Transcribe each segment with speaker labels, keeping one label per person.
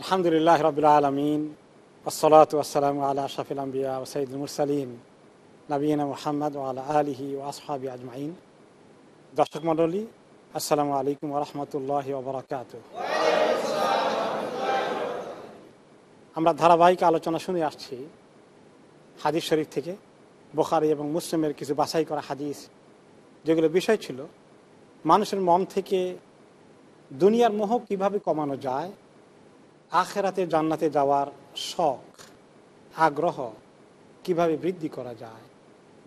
Speaker 1: আলহামদুলিল্লাহ রবিল আলমিন ওসলাত ওসালাম আল্লাহ আশাফিল আম্বিয়া ওসাইদুল মুরসালিন নবীনা মোহাম্মদ আল্লাহ আলহি ও আসহাবি আজমাইন। দর্শক মণ্ডলী, আসসালামু আলাইকুম রহমতুল্লাহ ওবরাকাত আমরা ধারাবাহিক আলোচনা শুনে আসছি হাদিস শরীফ থেকে, বোখারি এবং মুসলিমের কিছু বাছাই করা হাদিস, যেগুলো বিষয় ছিল, মানুষের মন থেকে দুনিয়ার মোহ কীভাবে কমানো যায় আখেরাতে জান্নাতে যাওয়ার শখ, আগ্রহ কীভাবে বৃদ্ধি করা যায়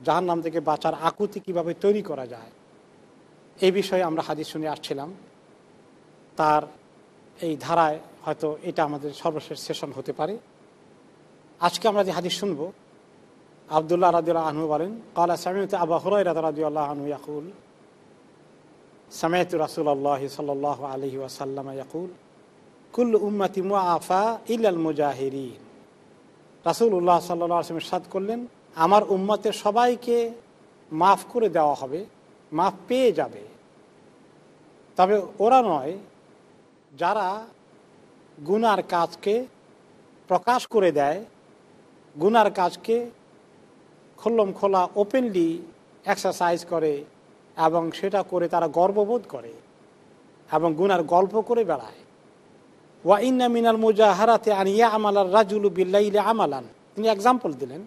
Speaker 1: যাহার নাম থেকে বাঁচার আকুতি কীভাবে তৈরি করা যায় এই বিষয়ে আমরা হাদিস শুনে আসছিলাম। তার এই ধারায় হয়তো এটা আমাদের সর্বশেষ সেশন হতে পারে। আজকে আমরা যে হাদিস শুনব, আবদুল্লাহ রাদিউল্লাহ আহনু বলেন, কালা সামিত আবা হরাই রাদিউল্লাহ আহনু ইয়াকুল সামেত রাসুল আল্লাহ সাল আলহি ওয়াসাল্লাম ইয়াকুল কুল উম্মাতি মুআফা ইলাল মুজাহিরিন। রাসুল উল্লাহ সাদ করলেন, আমার উম্মতের সবাইকে মাফ করে দেওয়া হবে, মাফ পেয়ে যাবে। তবে ওরা নয়, যারা গুনার কাজকে প্রকাশ করে দেয়, গুনার কাজকে খোল্লম খোলা ওপেনলি এক্সারসাইজ করে এবং সেটা করে তারা গর্ববোধ করে এবং গুনার গল্প করে বেড়ায়। ওয়া ইন্না মিনাল মুজাহারাতে আনিয়া আমালার রাজুলু বিল্লাইলে আমালান তিনি এক্সাম্পল দিলেন।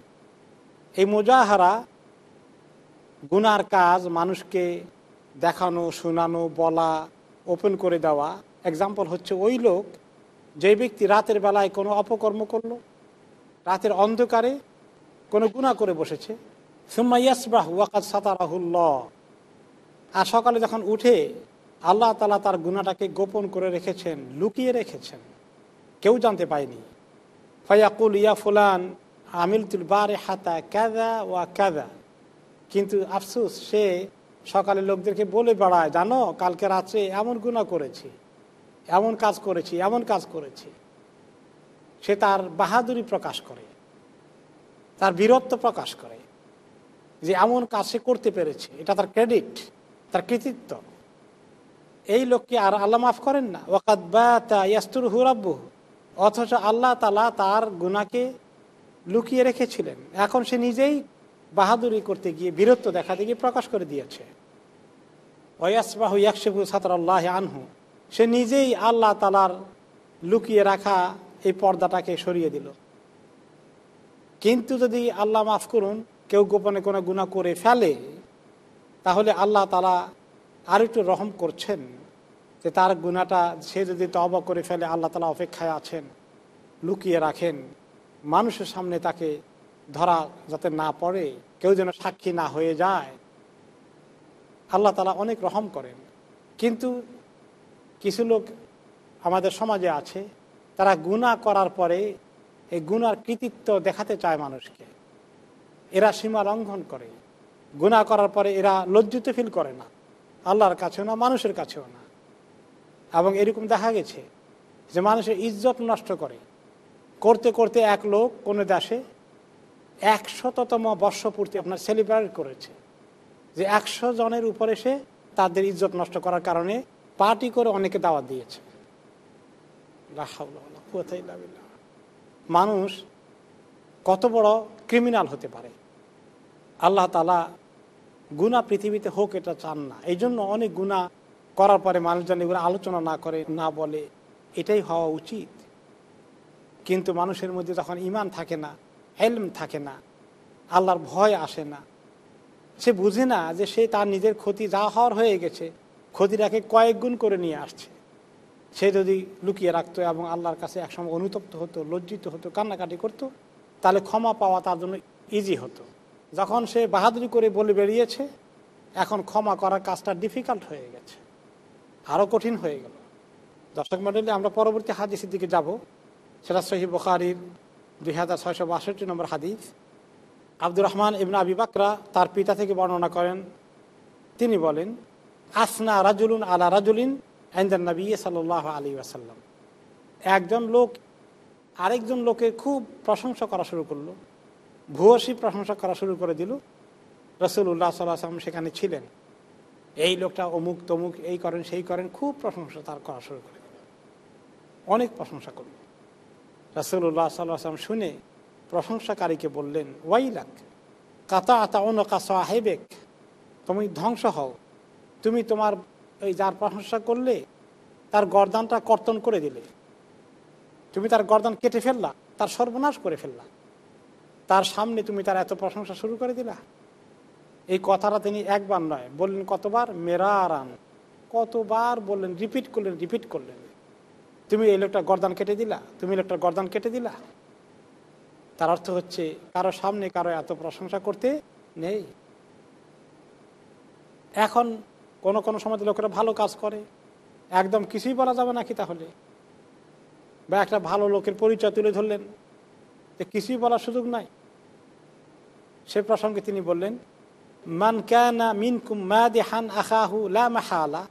Speaker 1: এই মুজাহারা গুনার কাজ, মানুষকে দেখানো, শোনানো, বলা ওপেন করে দেওয়া। এক্সাম্পল হচ্ছে ওই লোক যে ব্যক্তি রাতের বেলায় কোনো অপকর্ম করল, রাতের অন্ধকারে কোনো গুণা করে বসেছে। সুম্মা ইয়াসবাহ ওয়াকাত সাতারাহুল্লাহ। আর সকালে যখন উঠে আল্লাহ তালা তার গুণাটাকে গোপন করে রেখেছেন, লুকিয়ে রেখেছেন। কেউ জানতে পায়নি ফয়াকুল, ইয়া ফুলান আমিল তুল বারে হাতা ক্যাদা ওয়া ক্যাদা কিন্তু আফসুস, সে সকালে লোকদেরকে বলে বেড়ায়, জানো, কালকে রাত্রে এমন গুণা করেছি, এমন কাজ করেছি, এমন কাজ করেছি। সে তার বাহাদুরি প্রকাশ করে, তার বীরত্ব প্রকাশ করে যে এমন কাজ সে করতে পেরেছে। এটা তার ক্রেডিট, তার কৃতিত্ব। এই লোককে আর আল্লাহ মাফ করেন না। ওয়াকাত বা তা ইয়াস্তুর হুরাব্বু অথচ আল্লাহ তালা তার গুনাকে লুকিয়ে রেখেছিলেন। এখন সে নিজেই বাহাদুরি করতে গিয়ে বীরত্ব দেখাতে গিয়ে প্রকাশ করে দিয়েছে। ওয়াসবাহু ইয়াকশেবু সাতর আল্লাহ আনহু। সে নিজেই আল্লাহ তালার লুকিয়ে রাখা এই পর্দাটাকে সরিয়ে দিল। কিন্তু যদি আল্লাহ মাফ করুন, কেউ গোপনে কোনো গুণা করে ফেলে, তাহলে আল্লাহ তালা আর একটু রহম করছেন যে তার গুণাটা সে যদি তবা করে ফেলে, আল্লাহ তালা অপেক্ষায় আছেন, লুকিয়ে রাখেন, মানুষের সামনে তাকে ধরা যাতে না পড়ে, কেউ যেন সাক্ষী না হয়ে যায়, আল্লাহ তালা অনেক রহম করেন। কিন্তু কিছু লোক আমাদের সমাজে আছে, তারা গুণা করার পরে এই গুনার কৃতিত্ব দেখাতে চায় মানুষকে। এরা সীমা লঙ্ঘন করে। গুণা করার পরে এরা লজ্জিত ফিল করে না। আল্লাহর কাছেও না, মানুষের কাছেও না। এবং এরকম দেখা গেছে যে মানুষের ইজ্জত নষ্ট করে। করতে করতে এক লোক কোনো দেশে একশততম বর্ষপূর্তি আপনার সেলিব্রেট করেছে। যে একশো জনের উপরে সে তাদের ইজ্জত নষ্ট করার কারণে পার্টি করে অনেকে দাওয়াত দিয়েছে। মানুষ কত বড় ক্রিমিনাল হতে পারে। আল্লাহ তালা গুণা পৃথিবীতে হোক এটা চান না। এই জন্য অনেক গুণা করার পরে মানুষজন এগুলো আলোচনা না করে, না বলে, এটাই হওয়া উচিত। কিন্তু মানুষের মধ্যে যখন ইমান থাকে না হেলম থাকে না, আল্লাহর ভয় আসে না, সে বুঝে না যে সে তার নিজের ক্ষতি যা হওয়ার হয়ে গেছে, ক্ষতিটাকে কয়েক গুণ করে নিয়ে আসছে। সে যদি লুকিয়ে রাখতো এবং আল্লাহর কাছে একসময় অনুতপ্ত হতো, লজ্জিত হতো, কান্নাকাটি করতো, তাহলে ক্ষমা পাওয়া তার জন্য ইজি হতো। যখন সে বাহাদুরি করে বলে বেরিয়েছে, এখন ক্ষমা করার কাজটা ডিফিকাল্ট হয়ে গেছে। আরও কঠিন হয়ে গেল। দর্শক মন্ডলী আমরা পরবর্তী হাদিসের দিকে যাব। সেটা সহি বখারির দুই হাজার ছয়শো বাষট্টি নম্বর হাদিস। আব্দুর রহমান ইবন আবি বাকরা তার পিতা থেকে বর্ণনা করেন। তিনি বলেন, আসনা রাজুলুন আলা রাজুলিন আইন্দান নবী সাল আলী আসাল্লাম একজন লোক আরেকজন লোকের খুব প্রশংসা করা শুরু করল। ভূয়সী প্রশংসা করা শুরু করে দিল। রসুল্লাহ সাল্লাম সেখানে ছিলেন। এই লোকটা অমুক তমুক, এই করেন, সেই করেন, খুব প্রশংসা তার করা শুরু করে দিল। অনেক প্রশংসা করল। রাসুল্লাহ সাল্লাম শুনে প্রশংসাকারীকে বললেন, ওয়াইলাক কাতা আতা অনকা সাহেবেক, তুমি ধ্বংস হও। তুমি তোমার এই যার প্রশংসা করলে, তার গরদানটা কর্তন করে দিলে। তুমি তার গরদান কেটে ফেললা, তার সর্বনাশ করে ফেললা। তার সামনে তুমি তার এত প্রশংসা শুরু করে দিলা? এই কথাটা তিনি একবার নয়, বললেন কতবার? মেরারান। কতবার বললেন, রিপিট করলেন রিপিট করলেন। তুমি এই লোকটা গরদান কেটে দিলা? তুমি এই লোকটার গরদান কেটে দিলা? তার অর্থ হচ্ছে, কারও সামনে কারও এত প্রশংসা করতে নেই। এখন কোন কোন সময় লোকেরা ভালো কাজ করে। একদম কিছুই বলা যাবে নাকি তাহলে? বা একটা ভালো লোকের পরিচয় তুলে ধরলেন। যে কিছুই বলার সুযোগ নাই। সে প্রসঙ্গে তিনি বললেন, মান ক্যানা মিনকুম মাদিহান আখাহু লা মাহালা।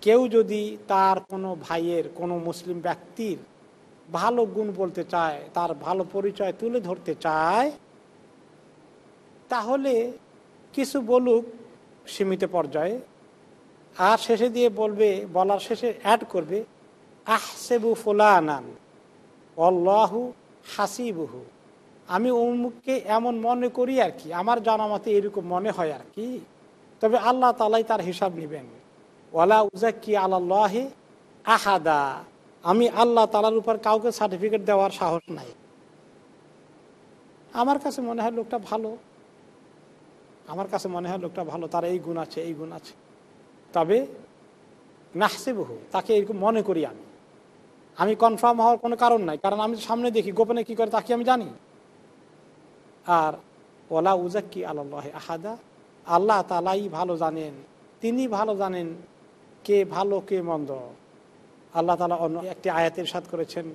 Speaker 1: কেউ যদি তার কোনো ভাইয়ের, কোনো মুসলিম ব্যক্তির ভালো গুণ বলতে চায়, তার ভালো পরিচয় তুলে ধরতে চায়, তাহলে কিছু বলুক সীমিত পর্যায়ে। আর শেষে দিয়ে বলবে, বলার শেষে অ্যাড করবে, আহসেবু ফুলানান অল্লাহু হাসিবুহু। আমি অমুককে এমন মনে করি আর কি, আমার জানামতে এরকম মনে হয় আর কি। তবে আল্লাহ তালাই তার হিসাব নেবেন। ওয়ালা উজাক্কি আল্লাহে আহাদা। আমি আল্লাহ তালার উপর কাউকে সার্টিফিকেট দেওয়ার সাহস নাই। আমার কাছে মনে হয় লোকটা ভালো। আমার কাছে মনে হয় লোকটা ভালো, তার এই গুণ আছে, এই গুণ আছে। তবে নাহসিবহু, তাকে এরকম মনে করি আমি। আমি কনফার্ম হওয়ার কোনো কারণ নাই। কারণ আমি সামনে দেখি, গোপনে কি করে তাকে আমি জানি? আর ওলা উজাক্কি আল্লাহ আহাদা, আল্লাহ তালাই ভালো জানেন, তিনি ভালো জানেন কে ভালো, কে মন্দ। আল্লাহ তালা অন্য একটি আয়াতের সাথ করেছেন,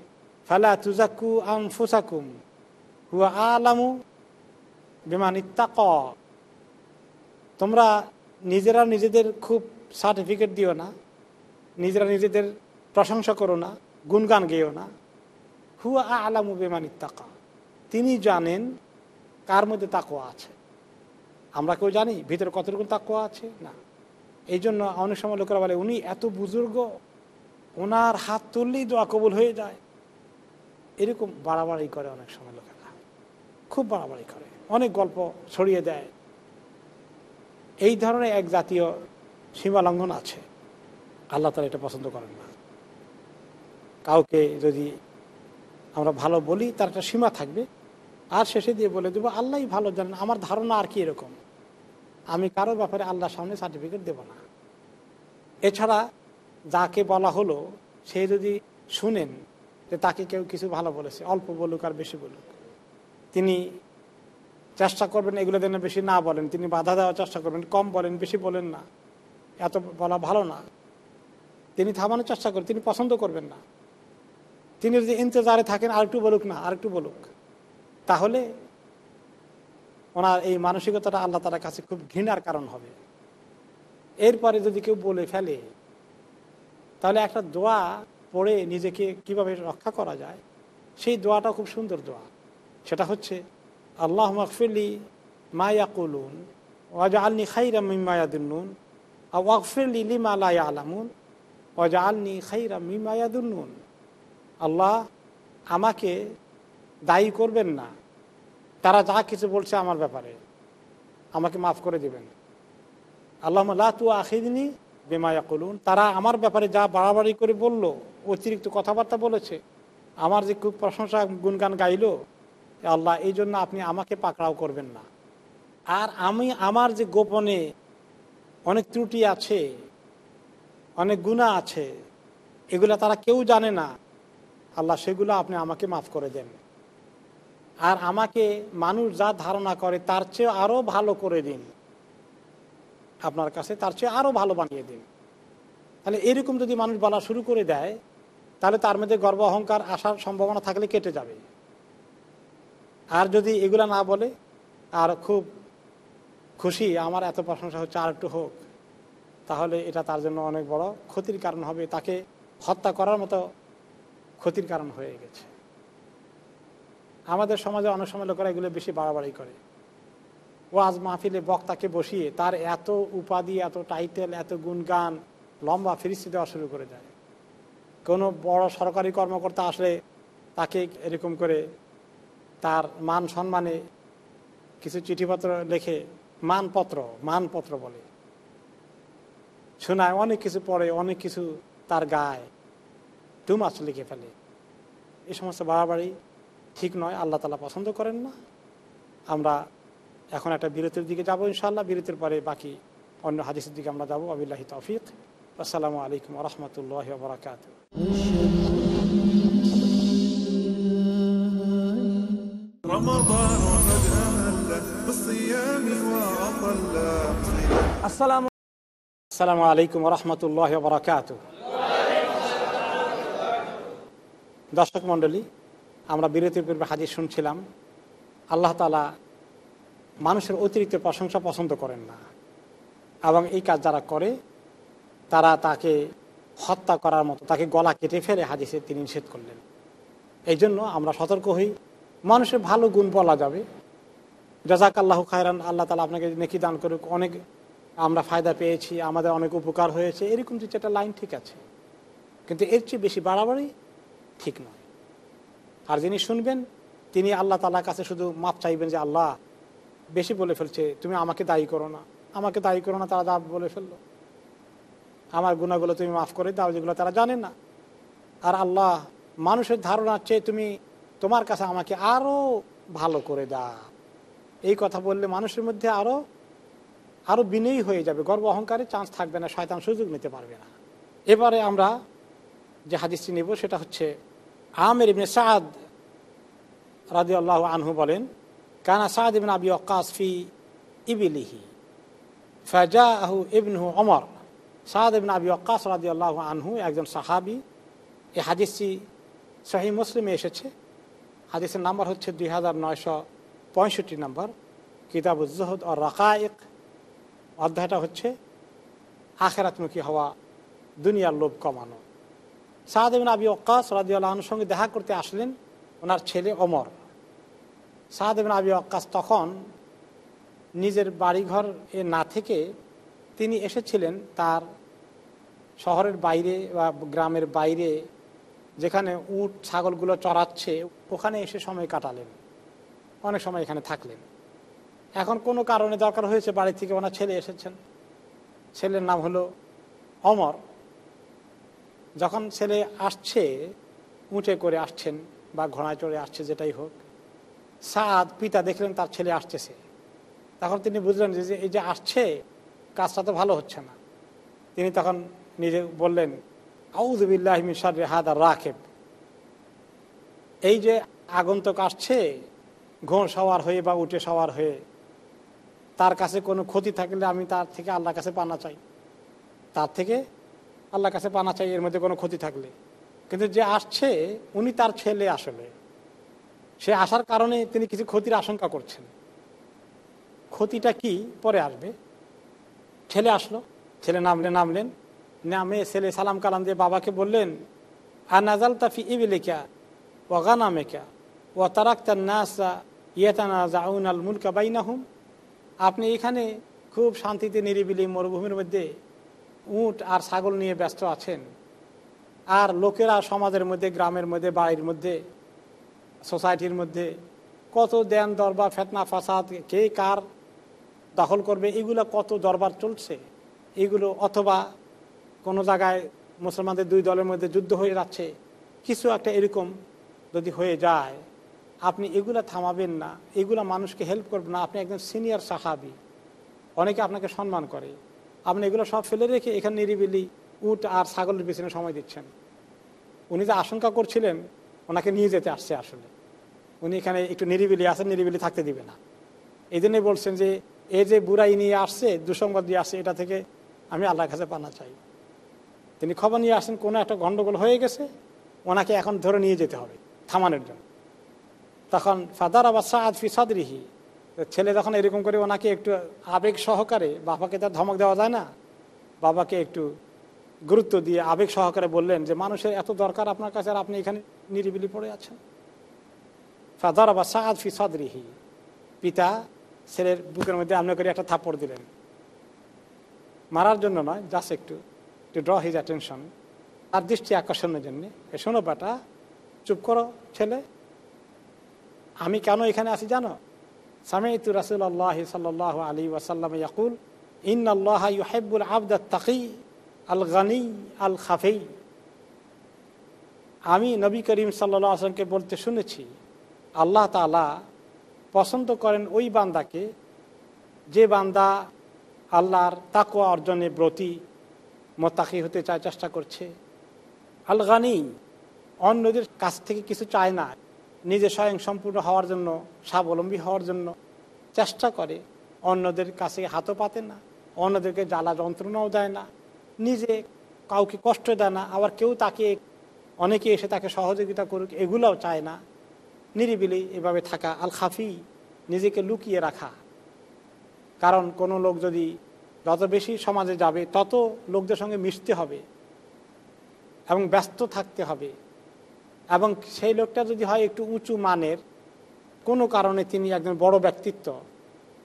Speaker 1: ফালা তুজাকু আম ফুসাকুম হুয়া আলামু বিমান ইত্তাক। তোমরা নিজেরা নিজেদের খুব সার্টিফিকেট দিও না, নিজেরা নিজেদের প্রশংসা করো না গুনগান গেও না। হুয়া আলামু বেমান ইত্তাকা। তিনি জানেন কার মধ্যে তাকোয়া আছে। আমরা কেউ জানি ভিতরে কতটুকু তাকোয়া আছে? না। এই জন্য অনেক সময় লোকেরা বলে, উনি এত বুজুর্গ ওনার হাত তুললেই দোয়া কবুল হয়ে যায়। এরকম বাড়াবাড়ি করে অনেক সময় লোকেরা। খুব বাড়াবাড়ি করে। অনেক গল্প ছড়িয়ে দেয়। এই ধরনের এক জাতীয় সীমালঙ্ঘন আছে। আল্লাহ তালা এটা পছন্দ করেন না। কাউকে যদি আমরা ভালো বলি, তার একটা সীমা থাকবে। আর শেষে দিয়ে বলে দেবো আল্লাহই ভালো জানেন, আমার ধারণা আর কি এরকম? আমি কারও ব্যাপারে আল্লাহর সামনে সার্টিফিকেট দেব না। এছাড়া যাকে বলা হলো, সে যদি শুনেন যে তাকে কেউ কিছু ভালো বলেছে, অল্প বলুক আর বেশি বলুক, তিনি চেষ্টা করবেন এগুলো যেন বেশি না বলেন, তিনি বাধা দেওয়ার চেষ্টা করবেন, কম বলেন, বেশি বলেন না, এত বলা ভালো না। তিনি থামানোর চেষ্টা করেন তিনি পছন্দ করবেন না। তিনি যদি ইন্তজারে থাকেন, আরেকটু বলুক না, আরেকটু বলুক, তাহলে ওনার এই মানসিকতাটা আল্লাহ তালার কাছে খুব ঘৃণার কারণ হবে। এরপরে যদি কেউ বলে ফেলে, তাহলে একটা দোয়া পড়ে নিজেকে কীভাবে রক্ষা করা যায়, সেই দোয়াটা খুব সুন্দর দোয়া। সেটা হচ্ছে আল্লাহ মকফিলি মায়াকুলুন ওয়াজা আলনি খাইরা মিমায়াদুন্নুন ওয়াকফিরলি লিমা লা আলামুন ওয়াজা আলনি খাইরা মিমায়াদুন্নুন আল্লাহ আমাকে দায়ী করবেন না। তারা যা কিছু বলছে আমার ব্যাপারে, আমাকে মাফ করে দেবেন। আল্লাহ তু আখিদিনী বেমায়া কলুন তারা আমার ব্যাপারে যা বাড়াবাড়ি করে বলল, অতিরিক্ত কথাবার্তা বলেছে, আমার যে খুব প্রশংসা গুনগান গাইল আল্লাহ, এই জন্য আপনি আমাকে পাকড়াও করবেন না। আর আমি আমার যে গোপনে অনেক ত্রুটি আছে, অনেক গুণা আছে, এগুলা তারা কেউ জানে না। আল্লাহ, সেগুলো আপনি আমাকে মাফ করে দেন। আর আমাকে মানুষ যা ধারণা করে, তার চেয়ে আরও ভালো করে দিন। আপনার কাছে তার চেয়ে আরও ভালো বানিয়ে দিন। তাহলে এরকম যদি মানুষ বলা শুরু করে দেয়, তাহলে তার মধ্যে গর্ব, অহংকার আসার সম্ভাবনা থাকলে কেটে যাবে। আর যদি এগুলা না বলে, আর খুব খুশি, আমার এত প্রশংসা হচ্ছে আর একটু হোক, তাহলে এটা তার জন্য অনেক বড় ক্ষতির কারণ হবে। তাকে হত্যা করার মতো ক্ষতির কারণ হয়ে গেছে। আমাদের সমাজে অনেক সময় লোকেরা এগুলো বেশি বাড়াবাড়ি করে। ওয়াজ মাহফিলে বক্তাকে বসিয়ে তার এত উপাধি, এত টাইটেল, এত গুণগান লম্বা ফিরিস্তি দেওয়া শুরু করে দেয়। কোনো বড় সরকারি কর্মকর্তা আসলে তাকে এরকম করে তার মান সম্মানে কিছু চিঠিপত্র লেখে, মানপত্র মানপত্র বলে। শোনায় অনেক কিছু পড়ে, অনেক কিছু তার গায়ে। দুমাস লিখে ফেলে। এ সমস্ত বাড়াবাড়ি ঠিক নয় আল্লাহ তালা পছন্দ করেন না। আমরা এখন একটা বিরতির দিকে যাব ইনশাআল্লাহ। বিরতির পরে বাকি অন্য হাদিসের দিকে আমরা যাব। আবিল্লাহি তফিক। আসসালামু আলাইকুম রহমতুল্লাহ বরাকাত
Speaker 2: আসসালামু
Speaker 1: আলাইকুম রহমতুল্লাহ বরাকাত দর্শক মণ্ডলী, আমরা বিরতির পূর্বে হাজির শুনছিলাম, আল্লাহ তালা মানুষের অতিরিক্ত প্রশংসা পছন্দ করেন না এবং এই কাজ যারা করে, তারা তাকে হত্যা করার মতো, তাকে গলা কেটে ফেলে হাদিসে তিনি নিষেধ করলেন। এই জন্য আমরা সতর্ক হই, মানুষের ভালো গুণ বলা যাবে। জাজাক আল্লাহ খায়রান, আল্লাহ তালা আপনাকে নেকি দান করুক, অনেক আমরা ফায়দা পেয়েছি, আমাদের অনেক উপকার হয়েছে, এরকম যে একটা লাইন ঠিক আছে। কিন্তু এর চেয়ে বেশি বাড়াবাড়ি ঠিক নয়। আর যিনি শুনবেন, তিনি আল্লাহ তালার কাছে শুধু মাপ চাইবেন যে, আল্লাহ, বেশি বলে ফেলছে, তুমি আমাকে দায়ী করো না। আমাকে দায়ী করো না, তারা যা বলে ফেলল। আমার গুণাগুলো তুমি মাফ করে দাও, যেগুলো তারা জানে না। আর আল্লাহ, মানুষের ধারণার চেয়ে তুমি তোমার কাছে আমাকে আরও ভালো করে দাও। এই কথা বললে মানুষের মধ্যে আরও আরও বিনয়ী হয়ে যাবে। গর্ব অহংকারে চান্স থাকবে না, শয়তান সুযোগ নিতে পারবে না। এবারে আমরা যে হাদিসটি নেব, সেটা হচ্ছে আমের ইবনে সাদ রাজি আল্লাহ আনহু বলেন, কানা সাদ ইবিন আবি অকাস ফি ইবিলিহি ফাজা আহু ইবনহু অমর সাদ ইবিন আবি অকাস রাজি আল্লাহ আনহু একজন সাহাবি, এই হাদিসটি শাহী মুসলিমে এসেছে। হাদিসের নাম্বার হচ্ছে দুই হাজার নয়শো পঁয়ষট্টি নম্বর। কিতাবুজ্জহদ ও রাকায়েক। অধ্যায়টা হচ্ছে, আখেরাতমুখী হওয়া দুনিয়ার লোভ কমানো। সাহাদেবিন আবি অক্কাস রাজিউল্লাহর সঙ্গে দেখা করতে আসলেন। ওনার ছেলে অমর সাহাদেবিন আবি অক্কাস তখন নিজের বাড়িঘর এ না থেকে তিনি এসেছিলেন তার শহরের বাইরে বা গ্রামের বাইরে, যেখানে উট, ছাগলগুলো চড়াচ্ছে, ওখানে এসে সময় কাটালেন। অনেক সময় এখানে থাকলেন। এখন কোনো কারণে দরকার হয়েছে বাড়ি থেকে ওনার ছেলে এসেছেন। ছেলের নাম হলো অমর যখন ছেলে আসছে, উঁচে করে আসছেন বা ঘোড়ায় চড়ে আসছে, যেটাই হোক, সাদ পিতা দেখলেন তার ছেলে আসতেছে। তখন তিনি বুঝলেন যে এই যে আসছে, কাজটা তো ভালো হচ্ছে না। তিনি তখন নিজে বললেন আউজবিল্লাহ রেহাদ আর রাখেব এই যে আগন্তক আসছে ঘোড় সওয়ার হয়ে বা উঠে সওয়ার হয়ে, তার কাছে কোনো ক্ষতি থাকলে আমি তার থেকে আল্লাহর কাছে পানা চাই। তার থেকে আল্লাহর কাছে পানা চাই, এর মধ্যে কোনো ক্ষতি থাকলে। কিন্তু যে আসছে, উনি তার ছেলে আসলে। সে আসার কারণে তিনি কিছু ক্ষতির আশঙ্কা করছেন। ক্ষতিটা কি? পরে আসবে। ছেলে আসলো। ছেলে নামলে নামলেন। নামে ছেলে সালাম কালাম দিয়ে বাবাকে বললেন আর নাজাল তাফি ইবিলিকা ও গানামেকা ও তারাক্তার নাসা ইয়েতানা জাউন আল মুলকা বাইনাহুম? আপনি এখানে খুব শান্তিতে, নিরিবিলি মরুভূমির মধ্যে উট আর ছাগল নিয়ে ব্যস্ত আছেন। আর লোকেরা সমাজের মধ্যে, গ্রামের মধ্যে, বাড়ির মধ্যে, সোসাইটির মধ্যে কত দেন, দরবার, ফেতনা, ফাসাদ, কে কার দখল করবে, এগুলো কত দরবার চলছে? এগুলো অথবা কোনো জায়গায় মুসলমানদের দুই দলের মধ্যে যুদ্ধ হয়ে যাচ্ছে, কিছু একটা এরকম যদি হয়ে যায়, আপনি এগুলো থামাবেন না, এগুলো মানুষকে হেল্প করবেন না। আপনি একজন সিনিয়র সাহাবি, অনেকে আপনাকে সম্মান করে। আপনি এগুলো সব ফেলে রেখে এখানে নিরিবিলি উট আর ছাগলের পিছনে সময় দিচ্ছেন। উনি যে আশঙ্কা করছিলেন, ওনাকে নিয়ে যেতে আসছে আসলে। উনি এখানে একটু নিরিবিলি আছেন, নিরিবিলি থাকতে দিবে না। এই জন্যই বলছেন যে, এ যে বুড়াই নিয়ে আসছে, দুঃসংবাদ দিয়ে আসছে, এটা থেকে আমি আল্লাহর কাছে পানা চাই। তিনি খবর নিয়ে আসেন, কোনো একটা গণ্ডগোল হয়ে গেছে, ওনাকে এখন ধরে নিয়ে যেতে হবে, থামানোর জন্য। তখন ফাদার আবার সাদ ফি সাদরিহি ছেলে যখন এরকম করে ওনাকে একটু আবেগ সহকারে বাবাকে তার ধমক দেওয়া যায় না? বাবাকে একটু গুরুত্ব দিয়ে আবেগ সহকারে বললেন যে, মানুষের এত দরকার আপনার কাছে আর আপনি এখানে নিরিবিলি পড়ে আছেন? ফাদার আবার সাদ ফি সাদরিহি। পিতা ছেলের বুকের মধ্যে আপনি করে একটা থাপ্পড় দিলেন। মারার জন্য নয়, জাস্ট একটু টু ড্র হিজ অ্যাটেনশন তার দৃষ্টি আকর্ষণের জন্য শোনো বেটা, চুপ করো ছেলে। আমি কেন এখানে আছি জানো? সামিতু রাসুল্লাহ সাল্লাহ আলী ওয়াসাল্লাম ইয়াকুল ইন আল্লাহ ইউহেবুল আবদ তাকি আল গানি আল খাফেই আমি নবী করিম সাল্লা আসলামকে বলতে শুনেছি, আল্লাহ তালা পছন্দ করেন ওই বান্দাকে, যে বান্দা আল্লাহর তাকুয়া অর্জনে ব্রতী মোতাকি হতে চায়, চেষ্টা করছে। আল গানি অন্যদের কাছ থেকে কিছু চায় না। নিজে স্বয়ং সম্পূর্ণ হওয়ার জন্য, স্বাবলম্বী হওয়ার জন্য চেষ্টা করে। অন্যদের কাছে হাতও পাতে না, অন্যদেরকে জ্বালা যন্ত্রণাও দেয় না, নিজে কাউকে কষ্ট দেয় না, আবার কেউ তাকে, অনেকে এসে তাকে সহযোগিতা করুক, এগুলোও চায় না। নিরিবিলি এভাবে থাকা আল খাফি নিজেকে লুকিয়ে রাখা। কারণ কোনো লোক যদি যত বেশি সমাজে যাবে, তত লোকদের সঙ্গে মিশতে হবে এবং ব্যস্ত থাকতে হবে। এবং সেই লোকটা যদি হয় একটু উঁচু মানের, কোনো কারণে তিনি একজন বড় ব্যক্তিত্ব,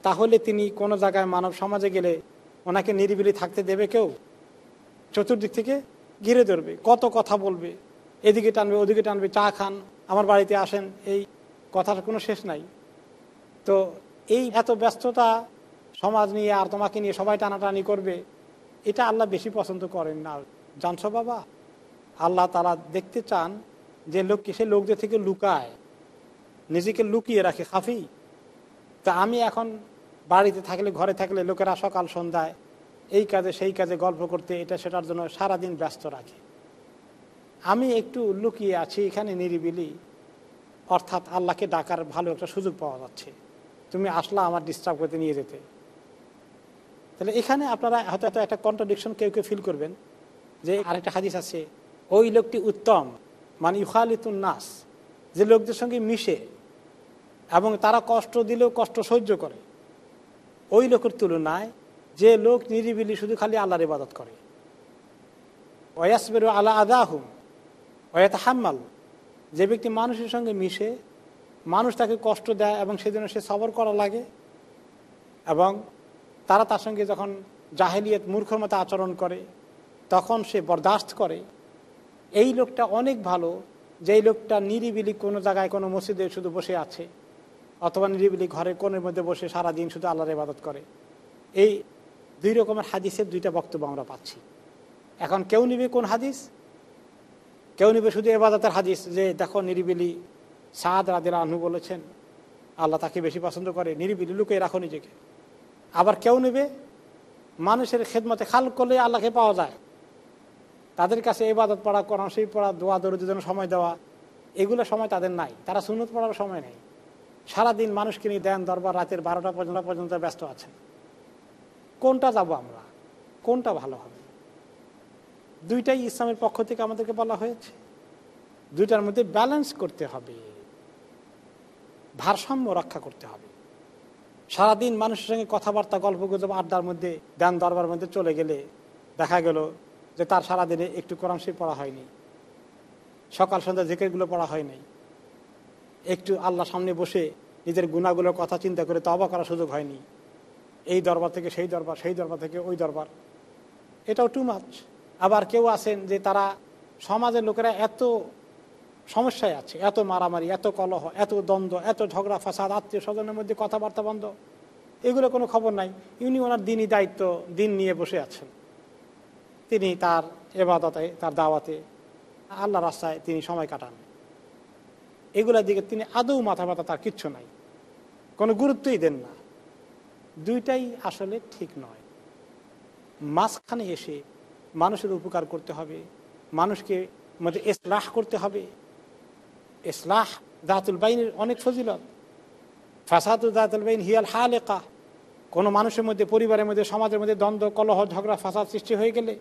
Speaker 1: তাহলে তিনি কোনো জায়গায় মানব সমাজে গেলে ওনাকে নিরিবিলি থাকতে দেবে কেউ? চতুর্দিক থেকে ঘিরে ধরবে, কত কথা বলবে, এদিকে টানবে, ওদিকে টানবে, চা খান, আমার বাড়িতে আসেন, এই কথার কোনো শেষ নাই। তো এই এত ব্যস্ততা সমাজ নিয়ে আর তোমাকে নিয়ে সবাই টানাটানি করবে, এটা আল্লাহ বেশি পছন্দ করেন না। জানছো বাবা? আল্লাহ তারা দেখতে চান যে লোককে সে লোকদের থেকে লুকায়। নিজেকে লুকিয়ে রাখে, খাফি। তা আমি এখন বাড়িতে থাকলে, ঘরে থাকলে লোকেরা সকাল সন্ধ্যায় এই কাজে, সেই কাজে গল্প করতে, এটা সেটার জন্য সারাদিন ব্যস্ত রাখে। আমি একটু লুকিয়ে আছি এখানে নিরিবিলি। অর্থাৎ আল্লাহকে ডাকার ভালো একটা সুযোগ পাওয়া যাচ্ছে। তুমি আসলা আমার ডিস্টার্ব করতে নিয়ে যেতে। তাহলে এখানে আপনারা হয়তো একটা কন্ট্রাডিকশন কেউ কেউ ফিল করবেন যে আরেকটা হাদিস আছে, ওই লোকটি উত্তম। মানে ইউখালিতুন নাস, যে লোকদের সঙ্গে মিশে এবং তারা কষ্ট দিলেও কষ্ট সহ্য করে। ওই লোকের তুলনায় যে লোক নিরিবিলি শুধু খালি আল্লাহর ইবাদত করে। ওয়াসবের আলা আদাহুম ওয়াত হাম্মাল যে ব্যক্তি মানুষের সঙ্গে মিশে, মানুষ তাকে কষ্ট দেয় এবং সেজন্য সে সবর করা লাগে এবং তারা তার সঙ্গে যখন জাহেলিয়ত মূর্খর মতো আচরণ করে, তখন সে বরদাস্ত করে। এই লোকটা অনেক ভালো, যেই লোকটা নিরিবিলি কোনো জায়গায় কোনো মসজিদে শুধু বসে আছে, অথবা নিরিবিলি ঘরের কোণের মধ্যে বসে সারা দিন শুধু আল্লাহর ইবাদত করে। এই দুই রকমের হাদিসের দুইটা বক্তব্য আমরা পাচ্ছি। এখন কেউ নিবে কোন হাদিস? কেউ নিবে শুধু এবাদতের হাদিস, যে দেখো নিরিবিলি সাদ রাদের আনহু বলেছেন, আল্লাহ তাকে বেশি পছন্দ করে, নিরিবিলি লুকিয়ে রাখো নিজেকে। আবার কেউ নেবে? মানুষের খেদমতে খাল করলে আল্লাহকে পাওয়া যায়। তাদের কাছে এবাদত পড়া, কোরআন সেই পড়া, দোয়া দরুদের জন্য সময় দেওয়া, এগুলো সময় তাদের নাই। তারা সুনত পড়ার সময় নেই। সারাদিন মানুষকে নিয়ে দেন দরবার, রাতের বারোটা পর্যন্ত পর্যন্ত ব্যস্ত আছেন। কোনটা যাব আমরা? কোনটা ভালো হবে? দুইটাই ইসলামের পক্ষ থেকে আমাদেরকে বলা হয়েছে। দুইটার মধ্যে ব্যালেন্স করতে হবে। ভারসাম্য রক্ষা করতে হবে। সারাদিন মানুষের সঙ্গে কথাবার্তা, গল্প গুজব, আড্ডার মধ্যে, দেন দরবার মধ্যে চলে গেলে দেখা গেল যে তার সারাদিনে একটু কোরআন শরীফ পড়া হয়নি। সকাল সন্ধ্যা জেকেরগুলো পড়া হয়নি। একটু আল্লাহ সামনে বসে নিজের গুণাগুলোর কথা চিন্তা করে তবা করার সুযোগ হয়নি। এই দরবার থেকে সেই দরবার সেই দরবার থেকে ওই দরবার। এটাও টু মাছ আবার কেউ আছেন যে তারা সমাজের লোকেরা এত সমস্যায় আছে, এত মারামারি, এত কলহ, এত দ্বন্দ্ব, এত ঝগড়া, ফাসাদ, আত্মীয় স্বজনের মধ্যে কথাবার্তা বন্ধ। এগুলো কোনো খবর নাই। ইনি ওনার দিনই দায়িত্ব, দিন নিয়ে বসে আছেন। তিনি তার এবাদতে, তার দাওয়াতে আল্লাহ রাস্তায় তিনি সময় কাটান। এগুলোর দিকে তিনি আদৌ মাথা ব্যথা তার কিচ্ছু নাই। কোনো গুরুত্বই দেন না। দুইটাই আসলে ঠিক নয়। মাঝখানে এসে মানুষের উপকার করতে হবে, মানুষকে মধ্যে এসলাহ করতে হবে। এসলাহ দাতুল বাইনের অনেক ফজিলত। ফাসাদু দাতুল বাইন হিয়াল হালেকা। কোনো মানুষের মধ্যে, পরিবারের মধ্যে, সমাজের মধ্যে দ্বন্দ্ব, কলহ, ঝগড়া, ফাসাদ সৃষ্টি হয়ে গেলে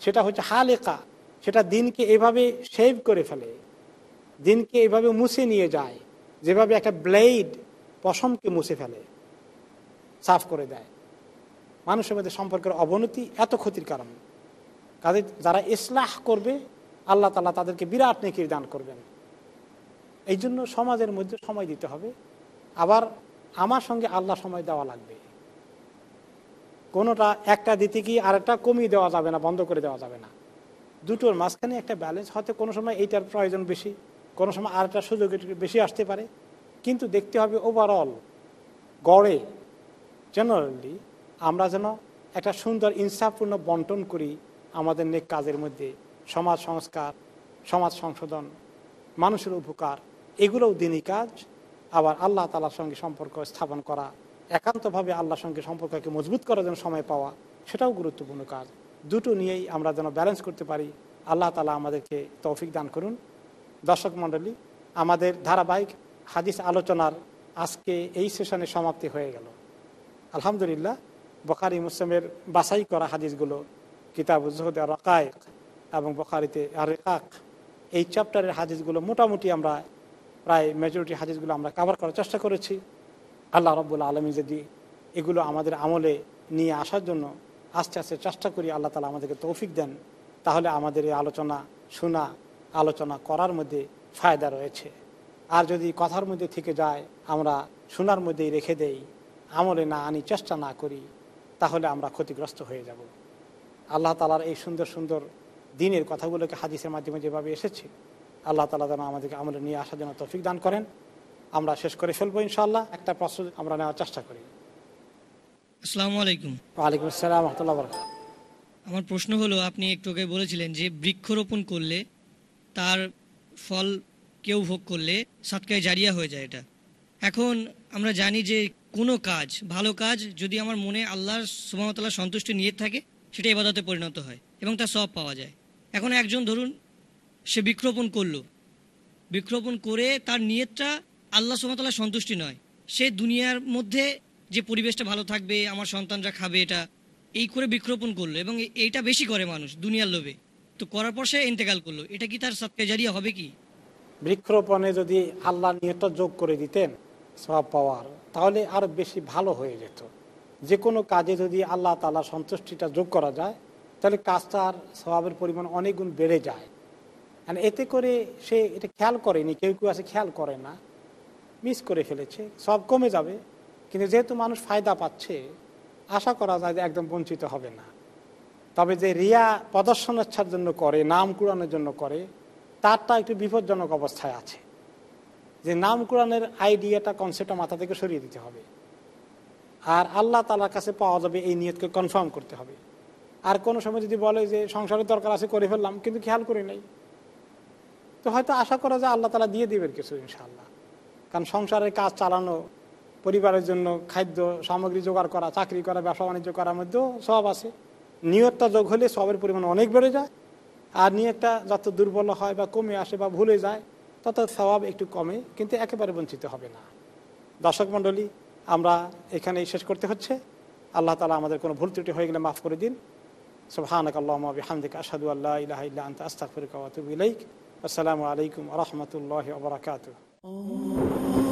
Speaker 1: সেটা হচ্ছে হালেকা, সেটা দিনকে এভাবে সেভ করে ফেলে, দিনকে এভাবে মুছে নিয়ে যায়, যেভাবে একটা ব্লেড পশমকে মুছে ফেলে, সাফ করে দেয়। মানুষের মধ্যে সম্পর্কের অবনতি এত ক্ষতির কারণ। কাজে যারা ইসলাহ করবে, আল্লাহ তালা তাদেরকে বিরাট নেকির দান করবেন। এই জন্য সমাজের মধ্যে সময় দিতে হবে। আবার আমার সঙ্গে আল্লাহ সময় দেওয়া লাগবে। কোনোটা একটা দিতে গিয়ে আরেকটা কমিয়ে দেওয়া যাবে না, বন্ধ করে দেওয়া যাবে না। দুটোর মাঝখানে একটা ব্যালেন্স হয়তো কোনো সময় এইটার প্রয়োজন বেশি, কোনো সময় আরেকটা সুযোগ বেশি আসতে পারে। কিন্তু দেখতে হবে ওভারঅল গড়ে জেনারেলি আমরা যেন একটা সুন্দর ইনসাফপূর্ণ বন্টন করি আমাদের নেক কাজের মধ্যে, সমাজ সংস্কার, সমাজ সংশোধন, মানুষের উপকার, এগুলোও দিনই কাজ, আবার আল্লাহ তালার সঙ্গে সম্পর্ক স্থাপন করা একান্তভাবে আল্লাহর সঙ্গে সম্পর্ককে মজবুত করার জন্য সময় পাওয়া, সেটাও গুরুত্বপূর্ণ কাজ। দুটো নিয়েই আমরা যেন ব্যালেন্স করতে পারি, আল্লাহ তালা আমাদেরকে তৌফিক দান করুন। দর্শক মণ্ডলী, আমাদের ধারাবাহিক হাদিস আলোচনার আজকে এই সেশনে সমাপ্তি হয়ে গেল। আলহামদুলিল্লাহ, বখারি মুসলিমের বাছাই করা হাদিসগুলো কিতাব জহদ রকায়েক এবং বখারিতে আর রেকাক, এই চ্যাপ্টারের হাদিসগুলো মোটামুটি আমরা, প্রায় মেজরিটি হাদিসগুলো আমরা কাভার করার চেষ্টা করেছি। আল্লাহ রব্বুল্লা আলমী যদি এগুলো আমাদের আমলে নিয়ে আসার জন্য আস্তে আস্তে চেষ্টা করি, আল্লাহ তালা আমাদেরকে তৌফিক দেন, তাহলে আমাদের এই আলোচনা শোনা, আলোচনা করার মধ্যে ফায়দা রয়েছে। আর যদি কথার মধ্যে থেকে যায়, আমরা শোনার মধ্যেই রেখে দেই, আমলে না আনি, চেষ্টা না করি, তাহলে আমরা ক্ষতিগ্রস্ত হয়ে যাব। আল্লাহ তালার এই সুন্দর সুন্দর দিনের কথাগুলোকে হাদিসের মাধ্যমে যেভাবে এসেছে, আল্লাহ তালা যেন আমাদেরকে আমলে নিয়ে আসার জন্য তৌফিক দান করেন। আমরা শেষ করে ফেলব ইনশাল্লাহ একটা প্রশ্ন আমরা নেওয়ার চেষ্টা করি।
Speaker 3: আসসালামু আলাইকুম।
Speaker 1: ওয়ালাইকুম আসসালাম রহমতুল্লাহ
Speaker 3: আমার প্রশ্ন হলো আপনি একটু আগে বলেছিলেন যে বৃক্ষরোপণ করলে তার ফল কেউ ভোগ করলে সাতকায় জারিয়া হয়ে যায় এটা। এখন আমরা জানি যে কোনো কাজ ভালো কাজ যদি আমার মনে আল্লাহর সুমতলার সন্তুষ্টি নিয়ে থাকে সেটা এবাদতে পরিণত হয় এবং তা সব পাওয়া যায়। এখন একজন ধরুন সে বৃক্ষরোপণ করল। বৃক্ষরোপণ করে তার নিয়তটা আল্লাহ সুমতলার সন্তুষ্টি নয়। সে দুনিয়ার মধ্যে যে পরিবেশটা ভালো থাকবে, আমার সন্তানরা খাবে, এটা, এই করে বৃক্ষরোপণ করল এবং এইটা বেশি করে মানুষ দুনিয়ার লোভে। তো করার পর সে ইন্তেকাল করল। এটা কি তার সৎকে জারিয়া হবে কি?
Speaker 1: বৃক্ষরোপণে যদি আল্লাহ নিয়তটা যোগ করে দিতেন সব পাওয়ার, তাহলে আরও বেশি ভালো হয়ে যেত। যে কোনো কাজে যদি আল্লাহ তালা সন্তুষ্টিটা যোগ করা যায়, তাহলে কাজটার স্বভাবের পরিমাণ অনেক গুণ বেড়ে যায়। আর এতে করে সে এটা খেয়াল করেনি, কেউ কেউ আছে খেয়াল করে না। মিস করে ফেলেছে, সব কমে যাবে, কিন্তু যেহেতু মানুষ ফায়দা পাচ্ছে, আশা করা যায় যে একদম বঞ্চিত হবে না। তবে যে রিয়া প্রদর্শনেচ্ছার জন্য করে, নাম কুড়ানোর জন্য করে, তারটা একটু বিপজ্জনক অবস্থায় আছে। যে নাম কুড়ানের আইডিয়াটা কনসেপ্টটা মাথা থেকে সরিয়ে দিতে হবে। আর আল্লাহ তালার কাছে পাওয়া যাবে এই নিয়তকে কনফার্ম করতে হবে। আর কোনো সময় যদি বলে যে সংসারের দরকার আছে, করে ফেললাম, কিন্তু খেয়াল করি নাই। তো হয়তো আশা করা যায় আল্লাহ তালা দিয়ে দেবেন কিছু, ইনশাআল্লাহ। কারণ সংসারের কাজ চালানো, পরিবারের জন্য খাদ্য সামগ্রী জোগাড় করা, চাকরি করা, ব্যবসা বাণিজ্য করার মধ্যেও সব আছে। নিয়তটা যোগ হলে সবের পরিমাণ অনেক বেড়ে যায়। আর নিয়তটা যত দুর্বল হয় বা কমে আসে বা ভুলে যায়, তত স্বভাব একটু কমে, কিন্তু একেবারে বঞ্চিত হবে না। দর্শক মণ্ডলী, আমরা এখানেই শেষ করতে হচ্ছে। আল্লাহ তালা আমাদের কোনো ভুল ত্রুটি হয়ে গেলে মাফ করে দিন। সুবহানাক আল্লাহুম্মা ওয়া বিহামদিকা আশহাদু আল্লা ইলাহা ইল্লা আনতা আস্তাগফিরুকা ওয়া আতুবু আসসালামু আলাইকুম রাহমাতুল্লাহি ওয়া oh.